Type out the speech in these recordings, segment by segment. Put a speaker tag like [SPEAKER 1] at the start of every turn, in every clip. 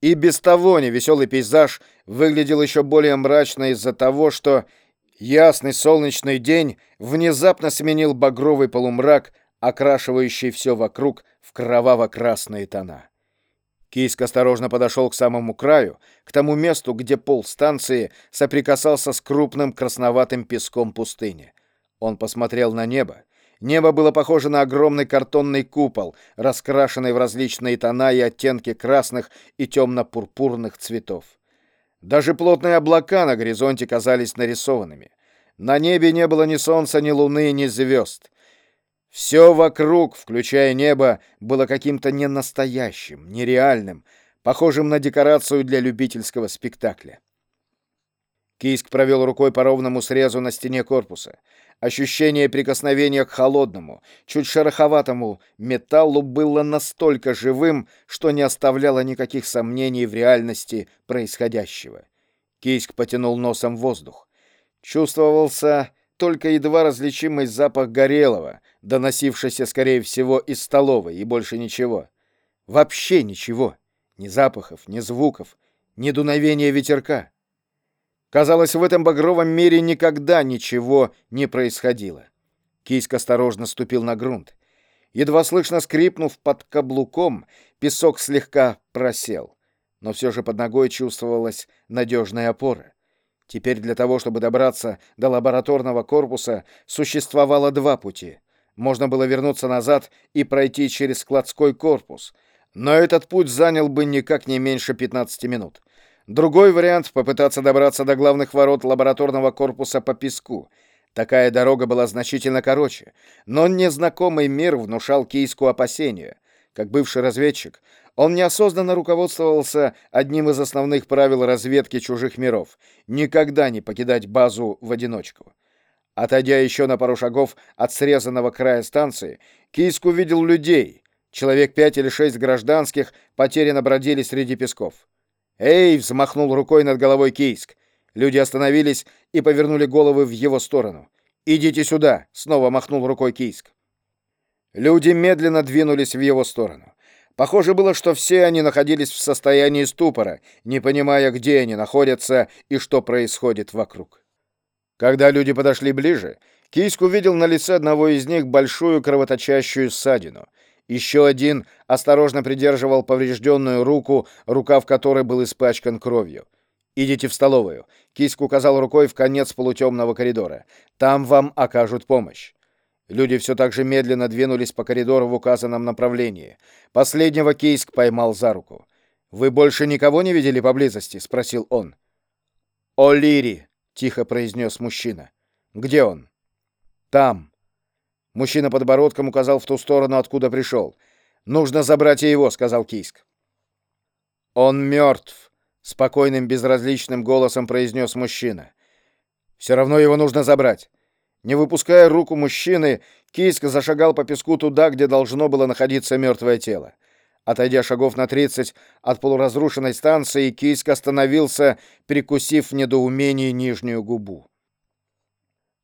[SPEAKER 1] И без того невеселый пейзаж выглядел еще более мрачно из-за того, что ясный солнечный день внезапно сменил багровый полумрак, окрашивающий все вокруг в кроваво-красные тона. Кийск осторожно подошел к самому краю, к тому месту, где пол станции соприкасался с крупным красноватым песком пустыни. Он посмотрел на небо. Небо было похоже на огромный картонный купол, раскрашенный в различные тона и оттенки красных и темно-пурпурных цветов. Даже плотные облака на горизонте казались нарисованными. На небе не было ни солнца, ни луны, ни звезд. Все вокруг, включая небо, было каким-то ненастоящим, нереальным, похожим на декорацию для любительского спектакля. Кийск провел рукой по ровному срезу на стене корпуса. Ощущение прикосновения к холодному, чуть шероховатому металлу было настолько живым, что не оставляло никаких сомнений в реальности происходящего. Кийск потянул носом воздух. Чувствовался только едва различимый запах горелого, доносившийся, скорее всего, из столовой, и больше ничего. Вообще ничего. Ни запахов, ни звуков, ни дуновения ветерка. Казалось, в этом багровом мире никогда ничего не происходило. Кийск осторожно ступил на грунт. Едва слышно скрипнув под каблуком, песок слегка просел. Но все же под ногой чувствовалась надежная опора. Теперь для того, чтобы добраться до лабораторного корпуса, существовало два пути. Можно было вернуться назад и пройти через складской корпус. Но этот путь занял бы никак не меньше 15 минут. Другой вариант — попытаться добраться до главных ворот лабораторного корпуса по песку. Такая дорога была значительно короче, но незнакомый мир внушал Кийску опасения. Как бывший разведчик, он неосознанно руководствовался одним из основных правил разведки чужих миров — никогда не покидать базу в одиночку. Отойдя еще на пару шагов от срезанного края станции, Кийск увидел людей. Человек пять или шесть гражданских потерянно бродили среди песков. «Эй!» — взмахнул рукой над головой Кейск. Люди остановились и повернули головы в его сторону. «Идите сюда!» — снова махнул рукой Кейск. Люди медленно двинулись в его сторону. Похоже было, что все они находились в состоянии ступора, не понимая, где они находятся и что происходит вокруг. Когда люди подошли ближе, Кийск увидел на лице одного из них большую кровоточащую ссадину — еще один осторожно придерживал поврежденную руку, рукав которой был испачкан кровью. «Идите в столовую». Киск указал рукой в конец полутемного коридора. «Там вам окажут помощь». Люди все так же медленно двинулись по коридору в указанном направлении. Последнего Кейск поймал за руку. «Вы больше никого не видели поблизости?» — спросил он. «О'Лири», — тихо произнес мужчина. «Где он?» «Там», Мужчина подбородком указал в ту сторону, откуда пришел. «Нужно забрать его», — сказал Кийск. «Он мертв», — спокойным безразличным голосом произнес мужчина. «Все равно его нужно забрать». Не выпуская руку мужчины, Кийск зашагал по песку туда, где должно было находиться мертвое тело. Отойдя шагов на 30 от полуразрушенной станции, Кийск остановился, прикусив в недоумении нижнюю губу.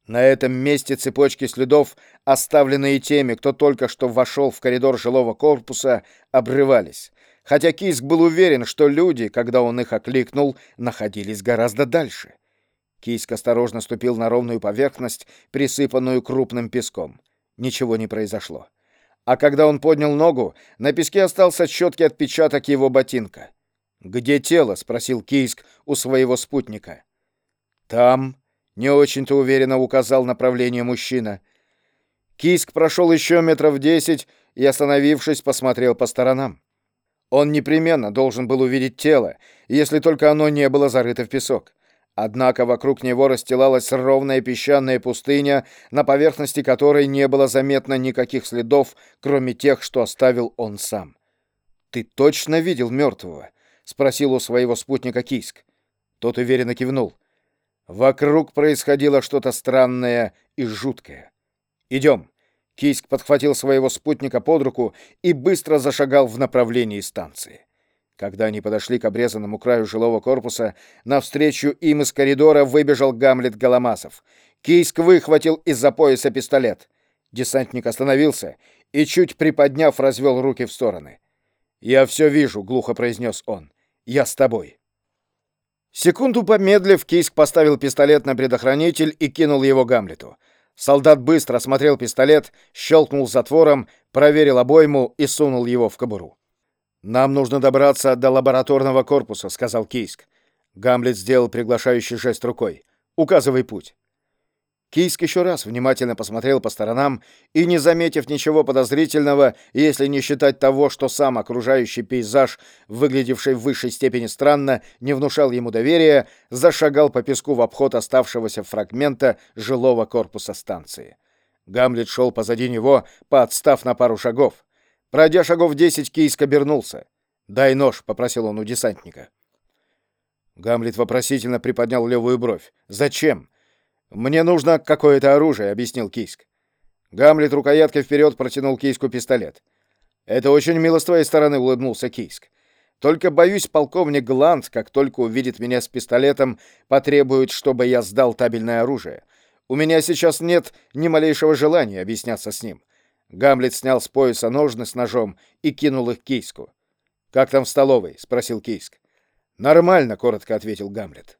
[SPEAKER 1] На этом месте цепочки следов, оставленные теми, кто только что вошел в коридор жилого корпуса, обрывались. Хотя Киск был уверен, что люди, когда он их окликнул, находились гораздо дальше. Киск осторожно ступил на ровную поверхность, присыпанную крупным песком. Ничего не произошло. А когда он поднял ногу, на песке остался четкий отпечаток его ботинка. «Где тело?» — спросил Кийск у своего спутника. «Там», не очень-то уверенно указал направление мужчина. Киск прошел еще метров десять и, остановившись, посмотрел по сторонам. Он непременно должен был увидеть тело, если только оно не было зарыто в песок. Однако вокруг него расстилалась ровная песчаная пустыня, на поверхности которой не было заметно никаких следов, кроме тех, что оставил он сам. «Ты точно видел мертвого?» — спросил у своего спутника Киск. Тот уверенно кивнул. Вокруг происходило что-то странное и жуткое. «Идем!» Кийск подхватил своего спутника под руку и быстро зашагал в направлении станции. Когда они подошли к обрезанному краю жилого корпуса, навстречу им из коридора выбежал Гамлет Голомасов. Кийск выхватил из-за пояса пистолет. Десантник остановился и, чуть приподняв, развел руки в стороны. «Я все вижу», — глухо произнес он. Я с тобой». Секунду помедлив, Кийск поставил пистолет на предохранитель и кинул его Гамлету. Солдат быстро осмотрел пистолет, щелкнул затвором, проверил обойму и сунул его в кобуру. «Нам нужно добраться до лабораторного корпуса», — сказал Кийск. Гамлет сделал приглашающий жест рукой. «Указывай путь». Кийск еще раз внимательно посмотрел по сторонам и, не заметив ничего подозрительного, если не считать того, что сам окружающий пейзаж, выглядевший в высшей степени странно, не внушал ему доверия, зашагал по песку в обход оставшегося фрагмента жилого корпуса станции. Гамлет шел позади него, поотстав на пару шагов. Пройдя шагов десять, Кийск обернулся. «Дай нож», — попросил он у десантника. Гамлет вопросительно приподнял левую бровь. «Зачем?» «Мне нужно какое-то оружие», — объяснил Кийск. Гамлет рукояткой вперед протянул Кийску пистолет. «Это очень мило с твоей стороны», — улыбнулся Кийск. «Только, боюсь, полковник Гланд, как только увидит меня с пистолетом, потребует, чтобы я сдал табельное оружие. У меня сейчас нет ни малейшего желания объясняться с ним». Гамлет снял с пояса ножны с ножом и кинул их Кийску. «Как там в столовой?» — спросил Кийск. «Нормально», — коротко ответил Гамлет.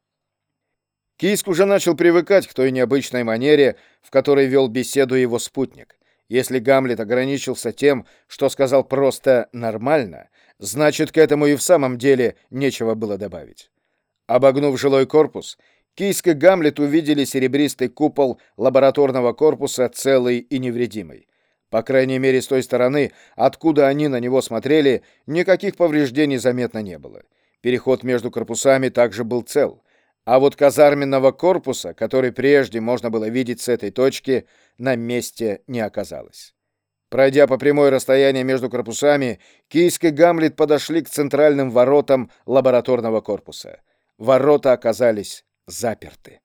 [SPEAKER 1] Кийск уже начал привыкать к той необычной манере, в которой вел беседу его спутник. Если Гамлет ограничился тем, что сказал просто «нормально», значит, к этому и в самом деле нечего было добавить. Обогнув жилой корпус, Кийск и Гамлет увидели серебристый купол лабораторного корпуса целый и невредимый. По крайней мере, с той стороны, откуда они на него смотрели, никаких повреждений заметно не было. Переход между корпусами также был цел — а вот казарменного корпуса, который прежде можно было видеть с этой точки, на месте не оказалось. Пройдя по прямой расстоянию между корпусами, Кийск и Гамлет подошли к центральным воротам лабораторного корпуса. Ворота оказались заперты.